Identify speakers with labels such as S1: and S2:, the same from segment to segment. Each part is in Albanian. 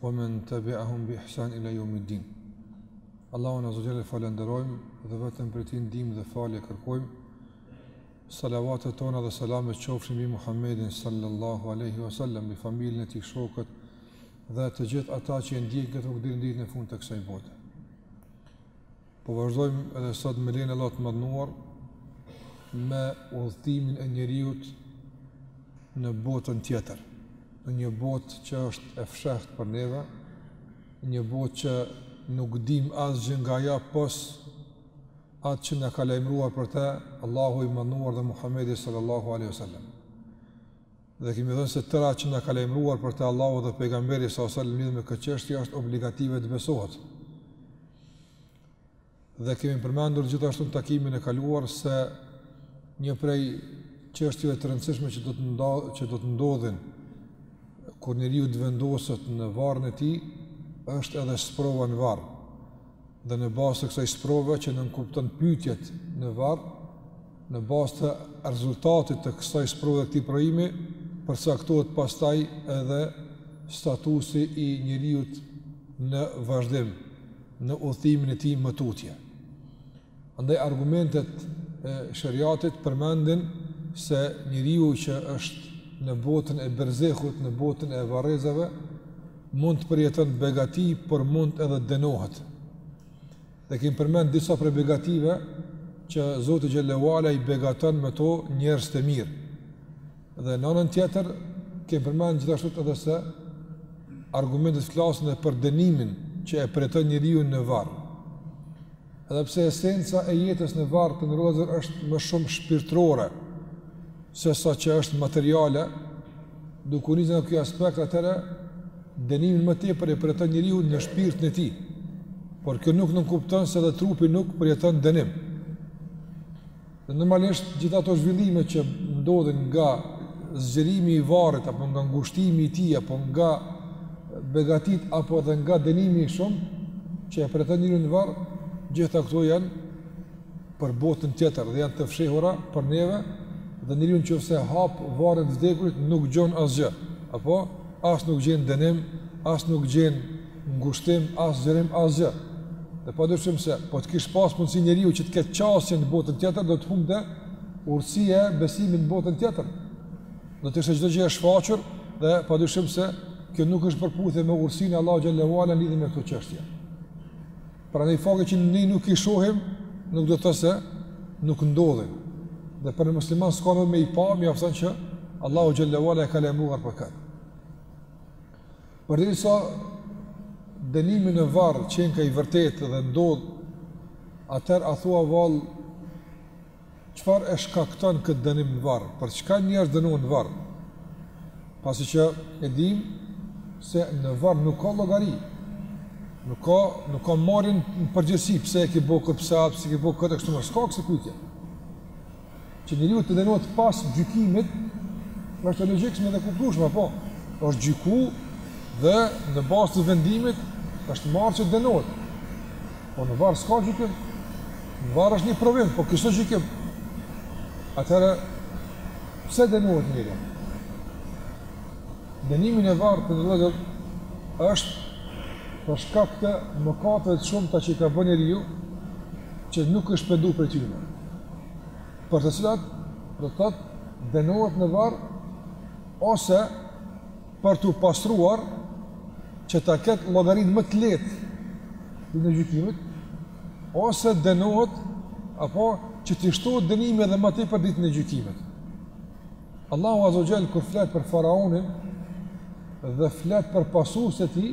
S1: wa men tabi'ahum bi ihsan ila yawmiddin. Allahun azza wa jalla e falënderojmë dhe vetëm prej tij ndihmë dhe falje kërkojmë. Salavatet tona dhe selamet qofshin mbi Muhammedin sallallahu alaihi wasallam, mbi familjen e tij, shokët dhe të gjithë ata që e ndjekin këtë rrugë deri në ditën e fundit të kësaj bote. Po vazhdojmë edhe sot me lejen e Allahut të madhnuar me udhëtimin e njeriut në botën tjetër, në një botë që është e fshehtë për neve, një botë që nuk dim asgjë nga ajo pos atë që na ka lajmëruar për te Allahu i madhnuar dhe Muhammedi sallallahu aleyhi wasallam. Dhe kemi thënë se e tëra që na ka lajmëruar për të Allahu dhe pejgamberi sallallahu aleyhi wasallam lidhur me këtë çështje është obligative të besohet. Dhe kemi përmendur gjithashtu në takimin e kaluar se një prej çështjeve të rëndësishme që do të ndodhin që do të ndodhin kur njeriu të vendoset në varrin e tij është edhe sprova në varr. Dhe në bazë të kësaj sprove që nënkupton pyetjet në varr, Në bazë të rezultatit të kësaj sprove dhe këtij provimi, përcaktohet pastaj edhe statusi i njeriut në vazhdim, në udhëtimin e tij më tutje. Andaj argumentet e Sheriatit përmendin se njeriu që është në botën e berzehut, në botën e varrezave, mund të përjeton begati, por mund edhe të dënohet. Dhe kemi përmend disa prej begative që Zoti xhelle ue ala i begaton me to njerëz të mirë. Dhe në anën tjetër kemi përmend gjithashtu edhe se argumentet flasin edhe për dënimin që e përjeton njeriu në varr. Edhe pse esenca e jetës në varr të nderuar është më shumë shpirtërore se sa që është materiale, Duke u nisur nga ky aspekt atëherë dënimin më tepër e përjeton njeriu në shpirtin e tij. Por kjo nuk nënkupton se edhe trupi nuk përjeton dënim. Dhe normalisht gjithë ato zhvillime që ndodhin nga zgjerimi i varrit apo nga ngushtimi i tij apo nga begatitë apo edhe nga dënimi i shumë që e përjeton njeriu në varr, të gjitha këto janë për botën tjetër dhe janë të fshehura për neve dhe njeriu nëse e hap varrin e të vdekurit nuk gjen asgjë apo as nuk gjen dënim as nuk gjen ngushtim as zgjerim asgjë dhe padyshim se po të kish pas mundsi njeriu që të ketë qasje në botën tjetër do të humbte urësia e besimit në botën tjetër do të ishte çdo gjë e shfaqur dhe padyshim se kjo nuk është në përputhje me urësinë e Allahu xhelle ue ala lidhur me këto çështje Prandaj fakti që ne nuk i shohim nuk do të thotë se nuk ndodhin. Dhe për musliman s'ka më me i pa, mjafton që Allahu xhelle ue ala e ka lajmuar për kta. Përderisa dënimi në varr qenka i vërtetë dhe ndodh, atër a thua vallë Çfarë e shkakton këtë dënim në varr? Për çka njerëzit dënohen në varr? Pasi që e dimë se në varr nuk ka llogari, nuk ka nuk ka marrje në përgjegjësi pse e ki bo këtë pse apo pse ki bo këtë kështu më s'ka kësi pyetje. Që njeriu të dënohet pas gjykimit është e logjikshme dhe e kuptueshme, po është gjyku dhe në bazë të vendimit është marrë që të dënohet. Po në varr s'ka gjykim, në varr është një provim, po nuk është gjykim. Atëherë, pse dënohet njeri? Dënimi në varr të nderuar vëllezër është për shkak të mëkateve të shumta që i ka bë njeriu, që nuk është pendu prej tyre. Për të cilat, do të thotë, dënohet në varr, ose për t'u pastruar që ta ketë llogarinë më të lehtë ditën e gjykimit ose dënohet apo që t'i shtohet dënimi edhe më tepër ditën e gjykimit. Allahu Azza wa Jall kur flet për faraonin dhe flet për pasuesit e tij,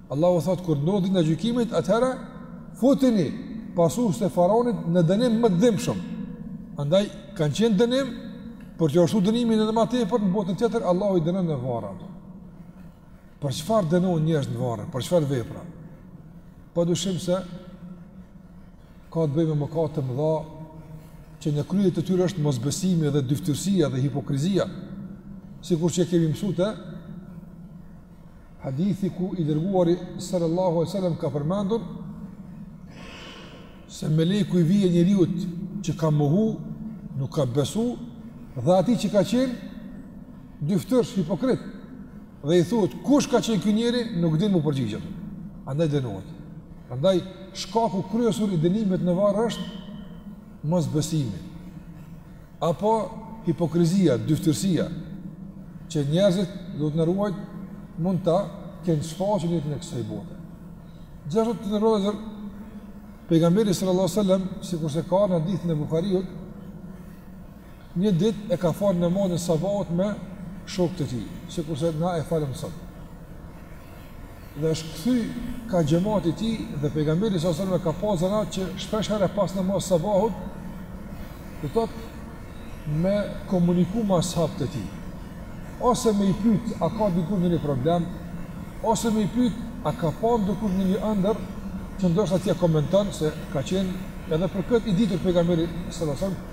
S1: Allahu thotë kur të ndodhë dita e gjykimit, atëherë futini pasuesit e faraonit në dënim më të dhimbshëm. Andaj kanë qenë në dënim, por t'ju shtohet dënimi edhe më tepër në botën tjetër Allahu i dënon në varre. Për çfarë dënohen njerëzit në varre? Për çfarë vepra? Pa dyshim se ka të bëjë me mëkate të mëdha që në krye të tyre është mosbesimi dhe dyftyrësia dhe hipokrizia, sikur që kemi mësuar te hadithi ku i dërguari sallallahu alaihi wasallam ka përmendur se meleku i vije njeriut që ka mohu, nuk ka besu dhe atij që ka qenë dyftyrësh hipokrit dhe i thuhet kush ka qenë ky njeri nuk din m'u përgjigjë. Andaj dënohet. Andaj shkaku kryesor i dënimit në varr është mosbesimi. Apo hipokrizia, dyftyrësia, që njerëzit, Zoti na ruajt, mund ta kenë shfaqur në jetën e kësaj bote. Gjithashtu të nderuar vëllezër, pejgamberi sallallahu alaihi wasallam, sikurse ka ardhë në hadithin e Buhariut, një ditë e ka falë namazin e sabahut me shokët e tij, sikurse na e falëm sot. Dhe është kthy kah xhemati i tij dhe pejgamberi sallallahu alajhi wasallam ka pas zanat që shpesh herë pas namazit sabahut do thot me komuniku me ashabët e tij. Ose me i pyet a ka dikush ndonjë problem, ose me i pyet a ka pa dikush ndonjë ëndërr që ndoshta t'ia komenton se ka qenë edhe për këtë i ditur pejgamberi sallallahu alajhi wasallam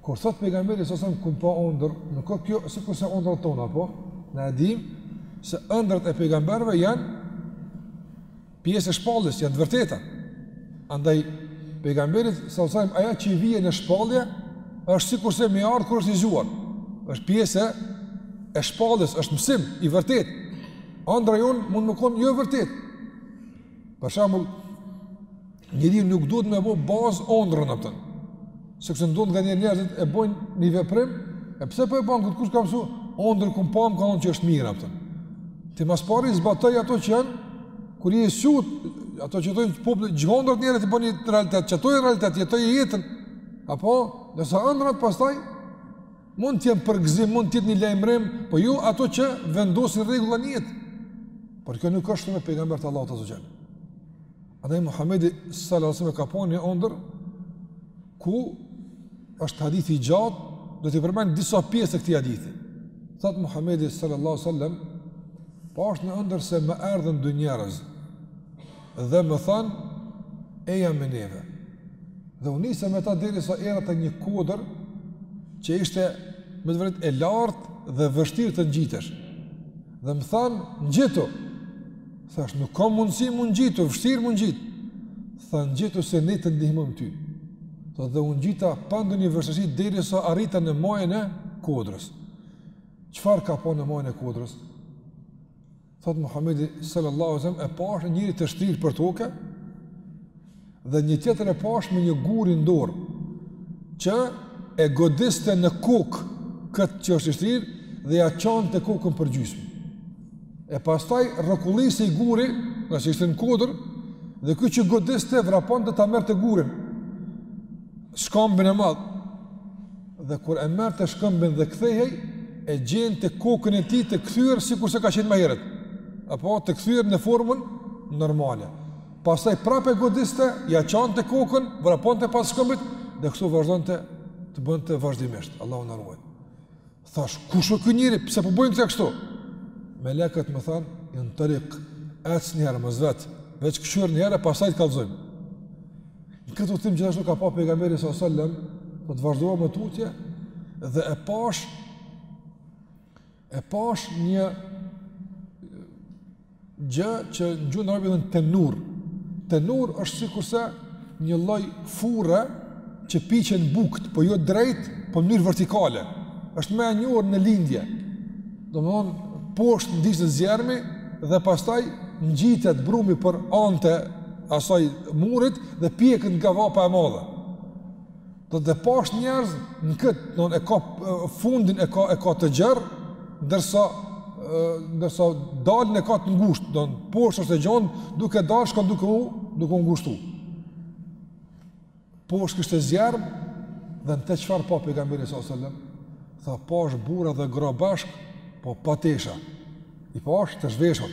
S1: Kur thot pejgamberi s.a.s. kum pa ëndërr, nuk o kjo sikurse ëndrrat tona po, na e dim se ëndrrat e pejgamberëve janë pjesë e shpalljes, janë të vërteta. Andaj pejgamberit s.a.s. ajo që i vjen në shpallje është sikurse me i ardh kur është i zgjuar. Është pjesë e shpalljes, është mësim i vërtetë. Ëndrra jonë mund me kon jo vërtet. Për shembull, Njeriu nuk duhet me bo bazë ondrrën, në jetën. Se kështu ndodh nganjëherë njerëzit e bojnë një veprim, e pëse për po e banë këtë kush t'ka mësu, ondërr kom pa, m'ka thonë që është mirë, në pëtën. Ti ma s'pari zbatoj ato që janë, kur je çut, ato që të të poplë, gjithë ondrrat njerët i bojnë një realitet, që ato e realitet, që ato e jetën, apo, nëse ondrrat pastaj, mund të jenë përgëzim, mund të jetë një lajmërim, po jo ato që vendosin rregulla në jetë. Por kjo nuk është me pejgamberët e Allahut azze ue xhel. Andaj Muhamedi sallallahu alaihi wasallam ka pa një ëndërr ku është hadith i gjatë, do t'i përmend disa pjesë të këtij hadithi. Thot Muhamedi sallallahu alaihi wasallam, pashë në ëndërr se më erdhën dy njerëz dhe më thanë eja me neve. Dhe u nisa me ta derisa erdha te një kodër që ishte me të vërtet e lartë dhe vështirë të ngjitesh. Dhe më thanë ngjitu. Thash, nuk ka mundësi m'u ngjit, vështirë m'u ngjit. Thanë, ngjitu se ne të ndihmojmë ty. Dhe u ngjita pa ndonjë vështirësi derisa arrita në majën e kodrës. Çfarë ka pa në majën e kodrës? Thot Muhammedi sallallahu sallam e pashë një njeri të shtrirë për toke, dhe një tjetër e pashë me një gur në dorë, që e godiste në kokë këtë që është i shtrirë dhe ia çante kokën për gjysmë. E pastaj rrokullisej guri, ngase ishte në kodër, dhe ky që godiste vraponte ta merrte gurin, shkambin e madh, dhe kur e merrte shkambin dhe kthehej, e gjente kokën e tij të kthyer sikurse ka qenë më herët, apo të kthyer në formën normale. Pastaj prapë e godiste, ia çante kokën, vraponte pas shkëmbit dhe kështu vazhdonte të bënte vazhdimisht. Allahu na ruajt. Thash, kush është ky njeri? Pse po bën ti kështu? Melekët më thanë, intalik, ec një herë, mos vet, veç kqyr një herë, pastaj të kallëzojmë. Në këtë udhëtim gjithashtu ka pa pejgamberi s.a.s. Thotë vazhduam më tutje, dhe e pash E pashë një gjë që në gjuhën arabe thonë tenur. Tenur është sikurse një lloj furre që piqen bukët, po jo drejt, po në mënyrë vertikale. Është më e njohur në lindje. Domthon poshtë ndizet zjarmi dhe pastaj ngjitet brumi për anët e asaj murit dhe pjeket nga vapa e madhe. Thotë pash njerëz në këtë, thotë e ka fundin e ka e ka të gjerë, ndërsa ndërsa dalin e ka të ngushtë, thotë poshtë është e gjon, duke dalë shkon duke u duke u ngushtu. Poshtë kishte zjarm dhe në të çfarë pa pejgamberi alejhi selam, tha pash burra dhe gra bashk, po pa tesha. I pash të zhveshur.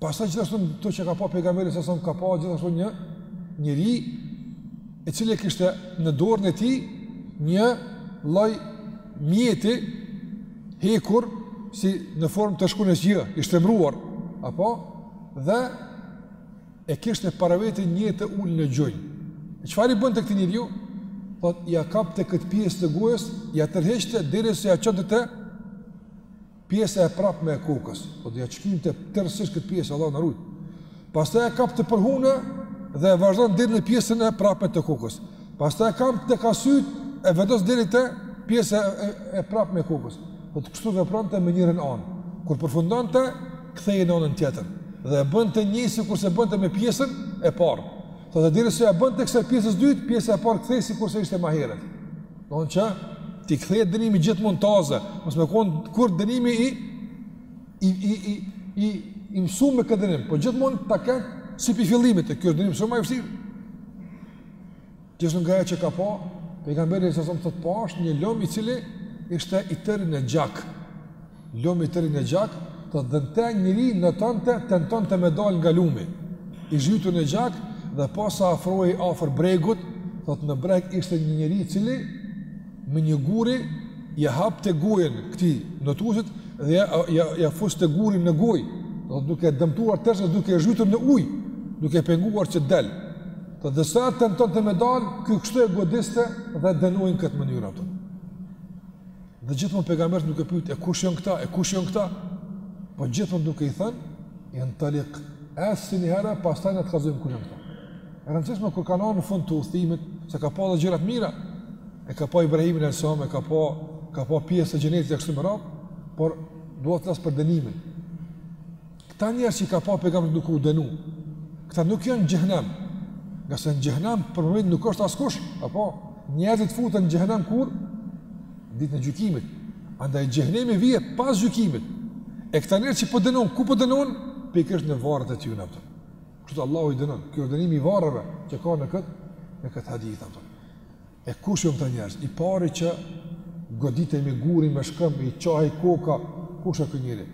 S1: Pastaj gjithashtu këto që ka pa pejgamberi alejhi selam ka pa gjithashtu një njeri e cili e kishte në dorën e tij një lloj mjeti hekur si në formë të shkronjës jë, i shtrembëruar, apo dhe e kishte para veti një të ul në gjunjë. E çfarë i bënte këtij njeriu? Thotë ia kapte këtë pjesë të gojës, ia tërheqte derisa ia çonte të Pjesa e prapme e kokës, thotë ja shqynte tërësisht këtë pjesë Allahu na rujt. Pastaj e kap te hunda dhe e vazhdon deri në pjesën e prapme të kokës. Pastaj e kap te ka sytë e vendos deri te pjesa e, e, e prapme e kokës. Thotë kështu vepronte me njërën anë. Kur përfundonte, kthehej në anën tjetër dhe e bënte njëjtë sikurse bënte me pjesën e parë. Thotë dhe derisa ia bënte kësaj pjesës dytë, pjesa e parë kthehej sikurse ishte ma herët. Në mënyrë që t'i kthehej dënimi gjithmonë taze, mos me konë kurrë dënimi i, i, i, i, i, i mësu me këtë dënim, po gjithmonë ta ketë si prej fillimit ky dënim shumë ma i vështirë. Gjithashtu nga ajo që ka pa, pejgamberi alejhi selam thotë pashë një lum i cili ishte i tëri në gjakë. Lumi i tërë në gjak, thotë dhe në të njeri notonte, tentonte me dalë nga lumi, i zhytu në gjak, dhe posa afrohej afër bregut, thotë në breg ishte një njeri i cili, me një guri, ja hapte gojën këtij notuesit, dhe ja, ja, ja fuste gurin në gojë, thotë duke e dëmtuar tërë dhe duke e zhytur në ujë, duke e penguar që del, thotë dhe sa tentonte me dalë, ky kështu e godiste dhe e dënonte në këtë mënyrë, Dhe gjithmonë pejgamberi duke i pyet, e kush janë këta? E kush janë këta? Po gjithmonë duke i thënë, intalik. Ec një herë, pastaj ne të kallzojmë kush janë këta. E rëndësishme kur ka ardhë në fund të udhëtimit, se ka pa dhe gjëra të mira, e ka pa Ibrahimin alejhi selam, e ka pa, ka pa pjesë të xhenetit e kështu me radhë, por duhet të flas për dënimin. Këta njerëz që i ka pa pejgamberi duke u denu, këta nuk janë në xhehenem. Nga se n'xhehenem për moment nuk është askush, apo njerëzit futen në xhehenem kur ditën e gjykimit. Andaj xhehenemi vije pas gjykimit. E këta njerëz që po dënon, ku po dënon? Pikërisht në varret e tyne apo jo. Kështu Allahu i dënon. Ky është dënimi i varreve që ka në këtë në këtë hadith apo jo. E kush janë këta njerëz? I pari që goditej me gur, me shkëmb i çahej koka, kush është ky njeri?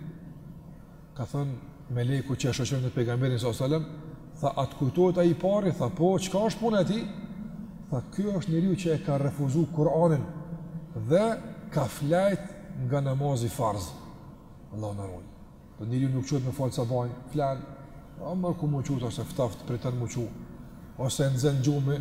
S1: Ka thënë meleku që e shoqëronte pejgamberin alejhi selam, tha a të kujtohet ai i pari, tha po, çka është puna e tij? Tha ky është njeriu që e ka refuzu Kur'anin dhe ka flejt nga namazi farz. Allahu na ruaj. Po njeriu nuk çohet me fal sabahin, flen, o merr ku m'u çu ose pretë për m'u çu, ose e nxen gjumi,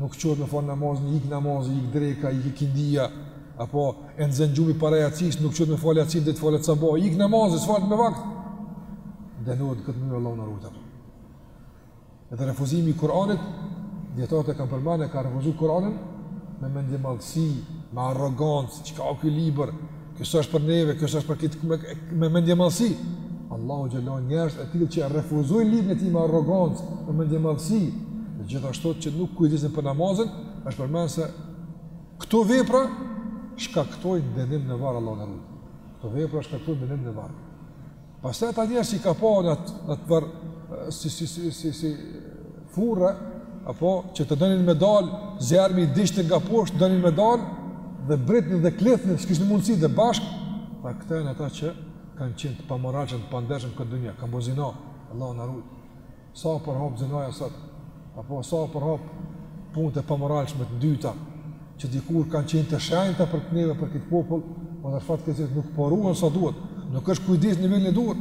S1: nuk çohet me fal namazin, ik namazi, ik dreka, ik ikindia, apo e nxen gjumi para jacisë, nuk çohet me fal jacinë, dhe të falet sabahu, ik namazi, s'falet me vakt, dhe në këtë mënyrë Allahu na ruajt. Edhe refuzimi i Kur'anit, dijetarët e kanë përmend, e kanë refuzu Kur'anin, me mendjemadhësi, me arrogancë, çka o ky libër, ky s'është për neve, ky s'është për këtë, me, me mendjemadhësi. Allahu xhele njerëz të tillë që refuzojnë librin e tij me arrogancë, me mendjemadhësi, dhe gjithashtu që nuk kujdesen për namazin, është përmend se këto vepra shkaktojnë dënim në varr, Allahu na ruajt. Këto vepra shkaktojnë dënim në varë. Pastaj ata njerëz që i ka pa në atë në atë për si si si si si furra apo që të donin me dal, zjarmi i digjte nga poshtë, donin me dal dhe britnin dhe klithnin, s'kishin mundësi dhe bashk, tha këta janë ata që kanë qenë të pamoralshëm, të pandershëm këtë dynja, kanë bo zina, Allahu na ruaj. Sa u përhap zinaja sot, apo sa u përhap punët e pamoralshme të ndyta, që dikur kanë qenë të shenjta për neve, për këtë popull, po në fakt këto nuk po ruhen sa duhet, nuk është kujdes në nivelin e duhur.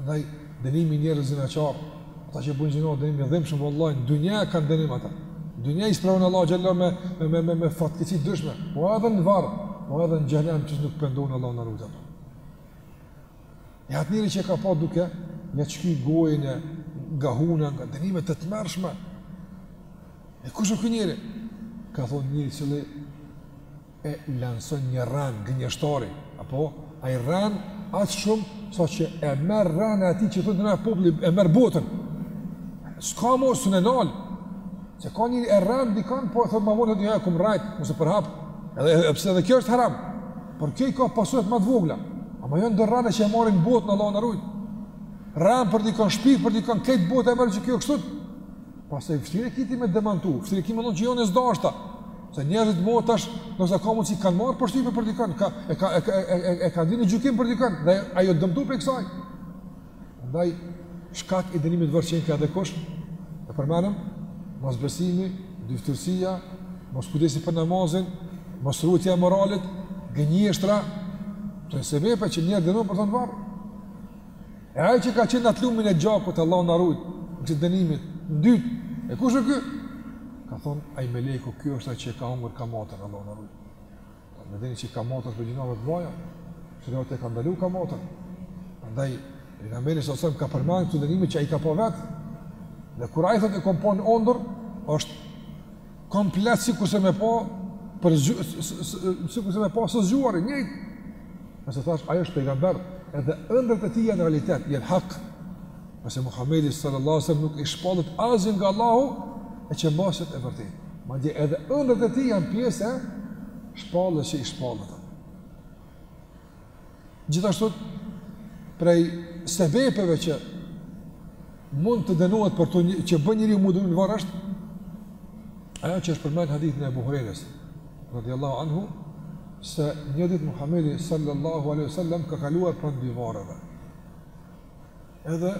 S1: Andaj dënimi i njerëzve zinaqarë, ata që bëjnë zina dënim i dhimbshëm vallahi, në dynja kanë dënim ata. Dynja i sprovon Allahu xhele me me me me, me fatkeqësi të ndryshme, po edhe në varr, po edhe në xhehenem që nuk pendohen Allahu na ruaj. E atë njeri që ka pa duke ia shqy gojën e nga huna, nga dënime të tmerrshme. E kush ky njeri? Ka thonë njeri i cili e lanson një rrenë, gënjeshtari, apo? Ai rren aq shumë, saqë e merr rrena e tij që thonë të nga populli, e merr botën. S'ka mundësi me e nal, se ka njeri e rren dikand, po e thotë ma vonë, e thotë që e kam rrejt, mos e përhap, edhe, edhe, edhe kjo është haram. Por kjo i ka pasojat ma të vogla, ama jon do rrena që e marrin botën Allahu na rujt. Rren për dikon shpif për dikon, krejt bota e merr që ky o kështu. Pastaj vështirë e ki ti me demantu, vështirë e ki me thon që jo, nuk deshta. Se njerëzit ma tash, do të thonë se kanë marrë përshtypje për dikon, kanë e kanë e kanë e, e, e, e kanë dhënë gjykim për dikon, dhe ai o dëmtu prej kësaj. Andaj, shkak i dënimit n'varr qenka edhe kush, e përmendëm, mosbesimi, dyftyrësia, moskujdesi për namazin, mosruajtja e moralit, gënjeshtra, jon sebepe që njeri dënohet për to në varr. E ai që ka qenë n'atë lumin e gjakut, Allahu na rujt, n'këtij dënimit t'dytë, e kush ë ky? Ka thonë, ai meleku, ky është ai që ka hongër kamatën, Allahu na rujt. E me dini që kamata është prej gjynaheve të mëdhaja, sheriati e ka ndalu kamatën. Andaj, Pejgamberi salasem e ka përmend këtë dënim që ai e ka pa vetë, dhe kur ai thotë e kom pa në ondërr, është komplet sikurse me pa, për zgju, sikurse me pa së zgjuari, njëjtë. Pse, thash, ai është pejgamber, edhe ëndrrat e tij janë realitet, janë hak. Pse Muhamedit sallallahu alaihi wasallam nuk i shpallet asgjë pos nga Allahu, e që mbetet e vërtetë. Madje edhe ëndrrat e tij janë pjesë e shpalljes që i shpallet. Gjithashtu, prej sebepeve që mund të dënohet për të një, që bën njeri me u dënu n'varr është, ajo që është përmend n'hadithin e Ebu Hurejres, radiallahu anhu, se një ditë Muhammedi sallallahu alaihi wasallam ka kaluar pranë dy varreve. Edhe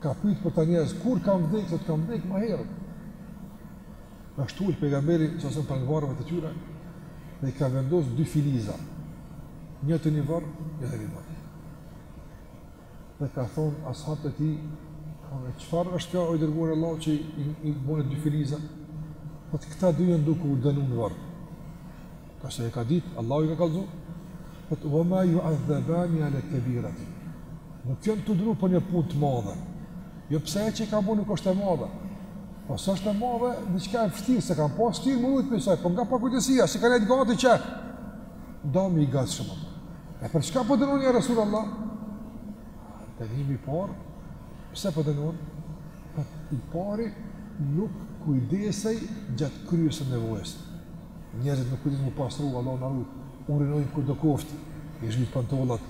S1: ka pyet për ta njerëz, kur kanë vdek, thotë kanë vdek ma herët. Është ul Pejgamberi salasem pranë varreve të tyre dhe i ka vendos dy filiza. Një të një varr, një të një varr. Dhe kanë thon as'habët e tij, "O, çfarë është kjo o i Dërguar i Allahut që i, i bone dy filiza?" Thot këta dy janë duke u dënu në varr. Kah e ka ditë, Allahu i ka kalzu. Thot, wa ma ju adhebani ala kebiratin. Nuk janë tu u dënu për një pun të madhe. Jo pse ajo që i ka bu nuk është e madhe. Po s'është e madhe, diçka e vështirë, s'e kanë pas fshtirë me u rujt prej saj, po nga pakujdesia, s'i ka ngjitë dikat hiç. S'i ka ngjitë dikat shumë. E për çka po dënohen ja Resulallah? Dënimi i parë, pse po dënohen? I pari nuk kujdesej gjatë kryerjes së nevojës. Njerët nuk kujdeset m'u pastru, Allahu na rujt, urinon kurdo koftë, i zhyt pantollat,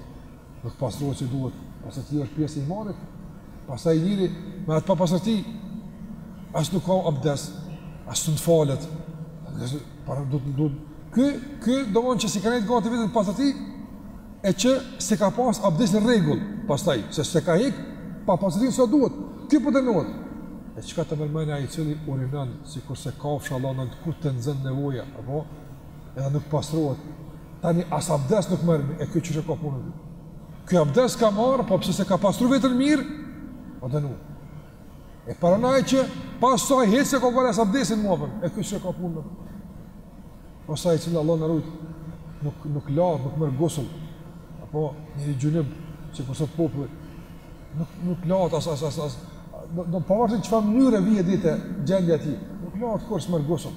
S1: nuk pastrohet qysh duhet, pastërtia është pjesë e imanit, pastaj njeri me atë papastërti, as nuk ka abdes, as s'mund t'falet, pra do të thotë, ky, ky, domethon që s'i ka ngjitë dikat vetes n'pastërti, e që s'e ka pas abdesin n'rregull, pastaj pse s'e ka hek papastërtinë sa duhet. Ky po dënohet. E çka të merr menja ai i cili urinon sikurse kafsha Allah na rujt ku të nxen nevoja, apo edhe nuk pastrohet. Tani as abdes nuk merr e ky qysh e ka punën. Ky abdes ka marr, po pse s'e ka pastru veten mirë, po dënohet. E paranaj që pas saj hecë se ka kërës abdesin mua për, e kështë që ka punë në për. Pasaj e cilë Allah në rujtë, nuk, nuk lartë, nuk mërë gusëm, apo një gjunib, që përse të popullit, nuk, nuk lartë, as, as, as, as, do të pavarësisht çfarë mënyre vije dite gjendja e tij. Nuk lart kurs më gusëm.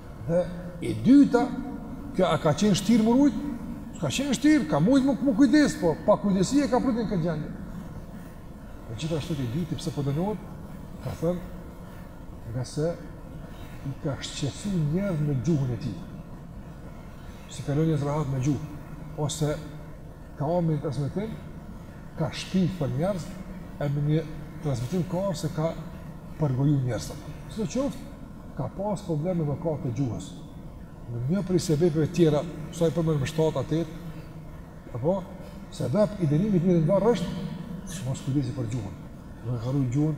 S1: Dhe e dyta, kjo a ka qenë shtirë m'u rujt? Ka qenë shtirë, ka mujt me, me kujdes, po pakujdesia e ka pru n'këtë gjendje. Dhe gjithashtu te i dyti, pse po dënohet, ka thënë, ngase i ka shqetsu njerëzit me gjuhën e tij. S'i ka lën njerëzit rahat me gjuhë, ose ka ardh me një transmetim, ka shpif për njerëz, e me një transmetim ka ardh se ka përgoju njerëz. Sido qoftë, ka pas probleme mëkatet e gjuhës. Në një prej sebepeve tjera, sa i përmendëm 7 a 8, apo sebep i dënimit në varr është edhe moskujdesi për gjuhën. Do të harroj gjuhën.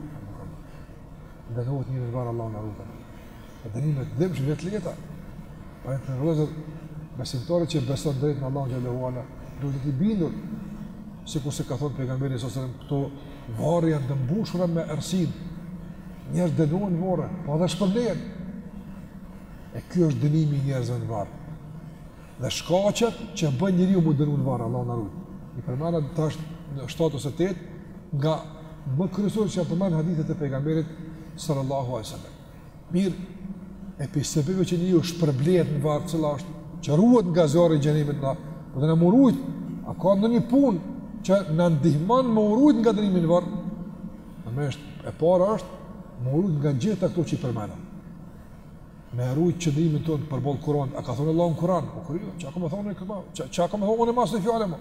S1: Dhe do të një ndër Allahu na ruaj. Dhe dënimet dhëm që të lehta. Pra të nderuar besimtarë që beson drejt në Allahun xhele ue ala, duhet të jetë i bindur sikurse ka thënë pejgamberi sallallahu alajhi wasallam këto Varre janë të mbushura me errësirë. Njerëzit dënohen n'varre, po edhe shpërblehen. E ky është dënimi i njerëzve në varr. Dhe shkaqet që bëjnë njeriun m'u dënu në varr, Allahu na ruaj. I përmenda tash nja 7 ose 8 nga më kryesorët që janë përmend n'hadithet e pejgamberit sallallahu alaihi wasallam. Mirë, e prej sebebi që njeriu shpërblehet në varr cila është, që ruhet nga zjarri i xhehenemit na, po edhe ne m'u rujt, a ka ndonjë punë që na ndihmon m'u rujt nga dënimi në varr? Në me është, e para është, m'u rujt nga gjithë këto që i përmenda. M'u rujt qëndrimin tonë përballë Kuranit, a ka thonë Allah në Kuran? Po kërë jo, çka ka me thonë në këma, çka, çka ka me thonë në masë në fjale më?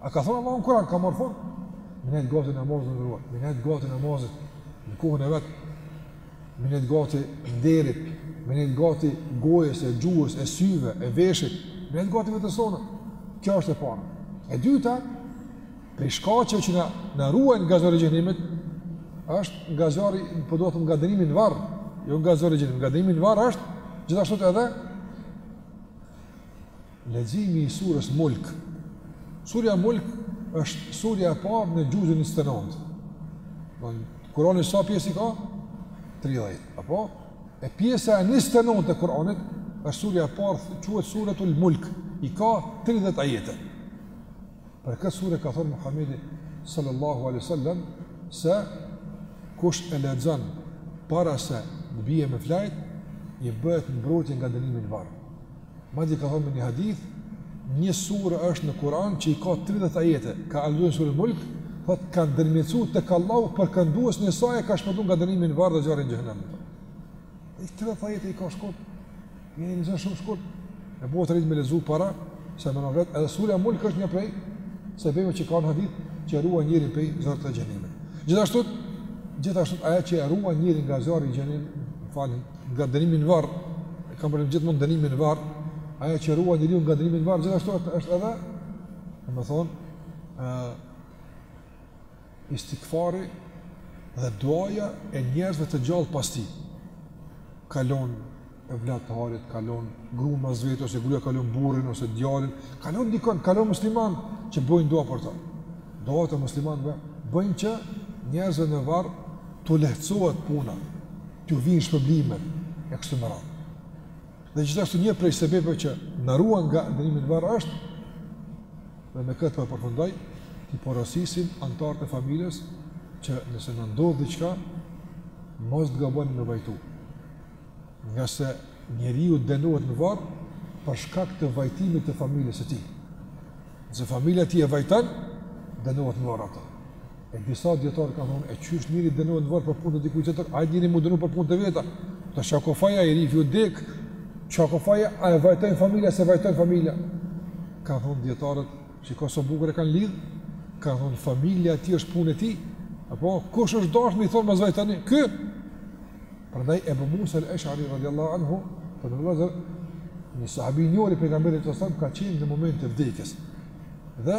S1: A ka thonë Allah në Kuran, ka marrë fund? Me i nejt gati namazit, të nderuar, me i nejt gati namazit, Në kohën e vet, me i nejt gati nderit, me i nejt gati gojës, e gjuhës, e syve, e veshit, me i nejt gati vetes sonë, kjo është e para. E dyta, prej shkaqeve që na, na ruajnë nga zjarri i xhehnemit, është nga zjarri, po domethënë nga dënimi n'varr, jo nga zjarri i xhehnemit, nga dënimi n'varr është, gjithashtu edhe, Leximi i Surës Mulk. Surja Mulk është surja e parë në xhuzin 29. Kurani sa pjesë ka? 30, apo? E pjesa e 29 e Kuranit është surja e parë, quhet Suratul Mulk, i ka 30 ajete. Për këtë sure ka thënë Muhamedi sallallahu alaihi wasallam se kush e lexon para se të bie me flajt, i bëhet mbrojtje nga dënimi i varrit. Madje ka thënë në një hadith, një sure është në Kur'an që i ka 30 ajete, ka aluduar në surën Mulk, thotë ka ndërmjetësuar tek Allahu për kënduesin e saj, e ka shpëtuar nga dënimi në varr dhe zjarri i xhehenemit. Dhe 30 ajete i ka shkurt. Njeri i lexon shumë shkurt. E bën të rrit me lexu para se me fjetë edhe surja Mulk është një prej sebepeve që ka në hadith që ruan njerin prej zjarrit të xhehenemit. Gjithashtu gjithashtu ajo që ruan njerin nga zjarri i xhehenemit falë Nga dënimi në varr, kam përmendur gjithmonë dënimin në varr, ajo që ruan njeriu nga dënimi në varr gjithashtu është edhe, domethënë, ë istighfari dhe duaja e njerëzve të gjallë pas tij. Ka lon evlat të hajrit, ka lon gruan mas vete ose gruaja ka lon burrin ose djalin, ka lon dikon, ka lon muslimanë që bëjnë dua për ta. Duatë e muslimanëve bëjnë që njerëzve në varr t'u lehtësohet puna, T'u vijnë shpërblimet e kështu me radhë. Dhe gjithashtu një prej sebepeve që na ruan nga dënimi në varr është dhe me këtë po e përfundoj, t'i porosisim anëtarët e familjes që nëse na ndodh diçka, mos të gabojnë me vajtu. Ngase njeriu dënohet në varr për shkak të vajtimit të familjes së tij. Nëse familja e tij e vajton, dënohet në varr ato. E disa dijetarë kanë thonë, e qysh njeri dënohet në varr për punë të dikujt tjetër, a njeri m'u dënu për punë të veta. Tash ça ka faj ai që u dek, ça ka faj a e vajtojnë familja, s'e vajtojnë familja. Kanë thonë dijetarët, çka sa bukur e kanë lidhë, kanë thonë familja e tij është punë e tij, apo kush është dashë me i thonë mos vajtoni, kë? Prandaj Ebu Musa el-Eshari radiallahu anhu, të në vëzër, një sahabi njëri i Pejgamberit alejhi selam, ka qenë në moment të vdekjes. Dhe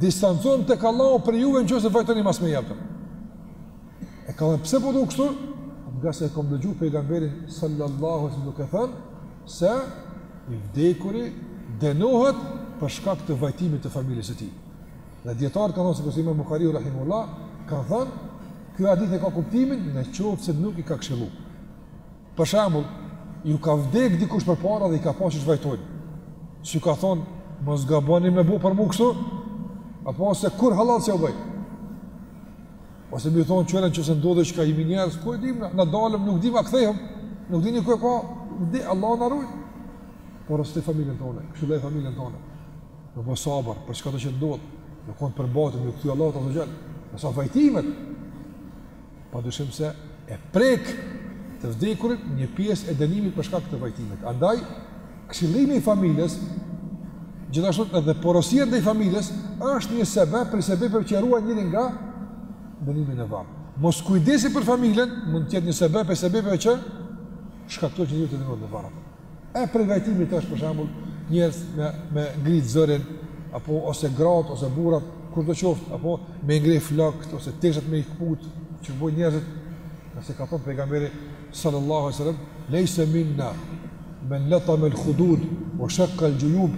S1: Distancohem tek Allahu prej juve nëse vajtoni mas meje atë. E ka thënë, pse po do kështu? Ngase e kom dëgju pejgamberin sallallahu alaihi duke thënë se i vdekuri dënohet për shkak të vajtimit të familjes së tij. Dhe dijetarët kanë thënë sikurse imam Buhariu rahimehullah ka thënë, ky hadith e ka kuptimin në qoftë se nuk i ka këshillu. Për shembull, ju ka vdek dikush përpara dhe i ka pa që vajtojnë. S'u ka thonë, mos gaboni me bo për mu kështu, apo se kurrë hallall s'jau bëj. Ose me thonë që nëse ndodh çka jemi njerëz, ku e dim, na dalëm, nuk dim a kthehem, nuk dini ku e ka, dhe Allahu na ruajt. Porosite familjen tonde, këshilloje familjen tonde, me bo sabër, për çkado që ndodh, me konë përmbajtun, me u kthy Allahut azze ue xhel, me s'ka vajtimet, Padyshim se e prek të vdekurit një pjesë e dënimit për shkak të vajtimit. Andaj, këshillimi i familjes, gjithashtu edhe porosia ndaj familjes është një sebep prej sebepeve që e ruan njerin nga dënimi në varr. Mos kujdesi për familjen mund të jetë një sebep prej sebepeve që shkaktojnë që njeri të dënohet në varr. e prej vajtimit është për shembull njerëz me me ngrit zërin apo ose gratë ose burrat kushdo qoftë apo me i gri flokët ose teshat me i kput që bëjnë njerëzit nëse ka thënë pejgamberi sallallahu alaihi wasallam leysa minna men latama al khudud wa shaqqa al juyub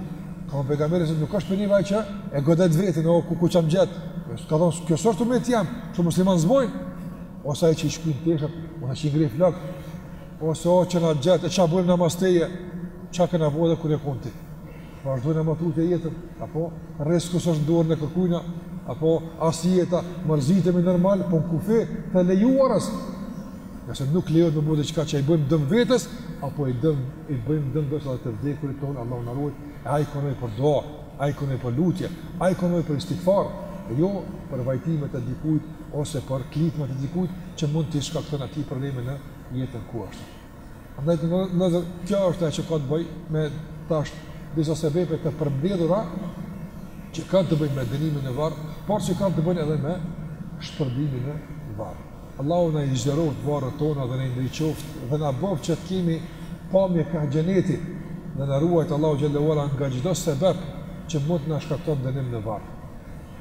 S1: ka thënë pejgamberi se nuk është prej neve ai që e godet veten o kuku çka m'gjet ka thënë kjo s'është umeti jem që musliman s'bon ose ai që shkyn teshat ose që grin flokët Ose o ç'na gjet, e ça bojm na mas teje? Ça kena me bo deri ku ke kon ti? Vazhdojmë na tutje jetën, apo rrisku s'është n'dorë kërkujna, apo as jeta, mërzitemi normal, po në kufi të lejuarës. Se nuk lejohet me bëjë diçka që i bëjmë dëm vetes, apo i dëm i bëjmë dëm vetes edhe të vdekurit ton, Allahu na ruajt, e ai ka nevojë për dua, ai ka nevojë për lutje, ai ka nevojë për istighfar, e jo për vajtimet e dikujt ose për klitmat e dikujt që mund t'i shkaktojnë atij probleme në jetën ku është. Andaj të ndershëm vëllezër, kjo është ajo që ka të bëj me tash disa sebepe të përmbledhura që kanë të bëjnë me dënimin në varr, por që kanë të bëjnë edhe me shpërblimin në varr. Allahu na i zgjeroft varret tona dhe na i ndriçoftë dhe na bëftë që të kemi pamje ka xheneti dhe na ruajt Allahu xhelle ue ala nga çdo sebep që mund të na shkakton dënim në varr.